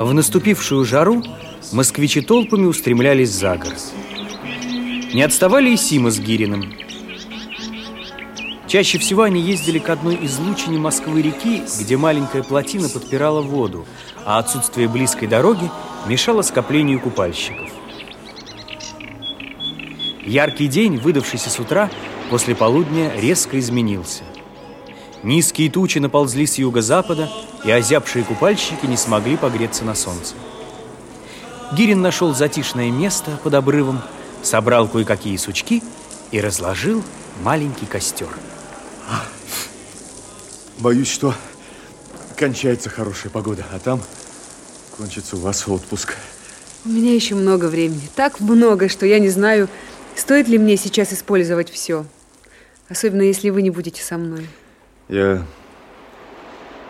В наступившую жару москвичи толпами устремлялись за город. Не отставали и Сима с Гириным. Чаще всего они ездили к одной из лучини Москвы-реки, где маленькая плотина подпирала воду, а отсутствие близкой дороги мешало скоплению купальщиков. Яркий день, выдавшийся с утра, после полудня резко изменился. Низкие тучи наползли с юго-запада, и озябшие купальщики не смогли погреться на солнце. Гирин нашел затишное место под обрывом, собрал кое-какие сучки и разложил маленький костер. Боюсь, что кончается хорошая погода, а там кончится у вас отпуск. У меня еще много времени. Так много, что я не знаю, стоит ли мне сейчас использовать все. Особенно, если вы не будете со мной. Я...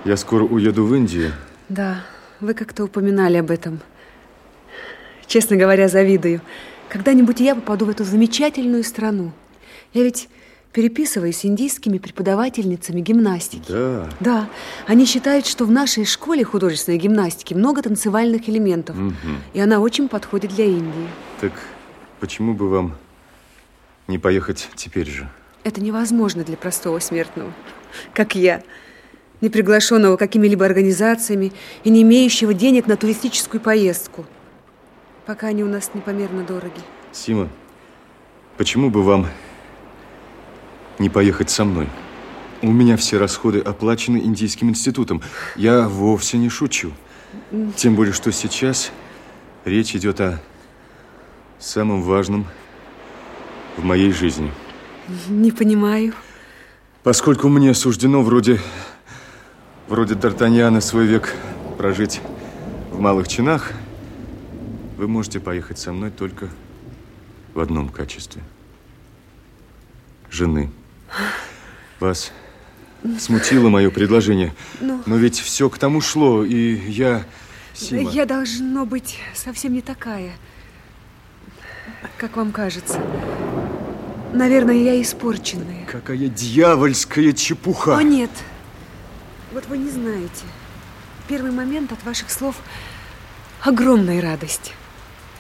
Я скоро уеду в Индию. Да, вы как-то упоминали об этом. Честно говоря, завидую. Когда-нибудь я попаду в эту замечательную страну. Я ведь переписываюсь с индийскими преподавательницами гимнастики. Да. Да. Они считают, что в нашей школе художественной гимнастики много танцевальных элементов. Мгм. И она очень подходит для Индии. Так почему бы вам не поехать теперь же? Это невозможно для простого смертного, как я, не приглашенного какими-либо организациями и не имеющего денег на туристическую поездку. Пока они у нас непомерно дороги. Сима, почему бы вам не поехать со мной? У меня все расходы оплачены Индийским институтом. Я вовсе не шучу. Тем более, что сейчас речь идет о самом важном в моей жизни. Не понимаю. Поскольку мне суждено вроде, вроде Д'Артаньяна свой век прожить в малых чинах, вы можете поехать со мной только в одном качестве. Жены. Вас смутило мое предложение, Ну. но ведь все к тому шло, и я... Сима, Я должно быть совсем не такая, как вам кажется. Наверное, я испорченная. какая дьявольская чепуха! О, нет. Вот вы не знаете. Первый момент от ваших слов огромная радость.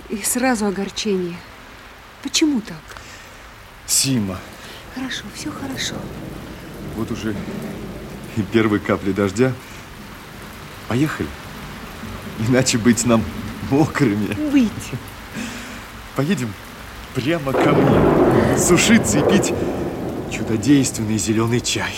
И сразу огорчение. Почему так? Сима, Хорошо, все хорошо. Вот уже и первые капли дождя. Поехали. Иначе быть нам мокрыми. Быть. Поедем прямо ко мне. Сушиться и пить чудодейственный зеленый чай.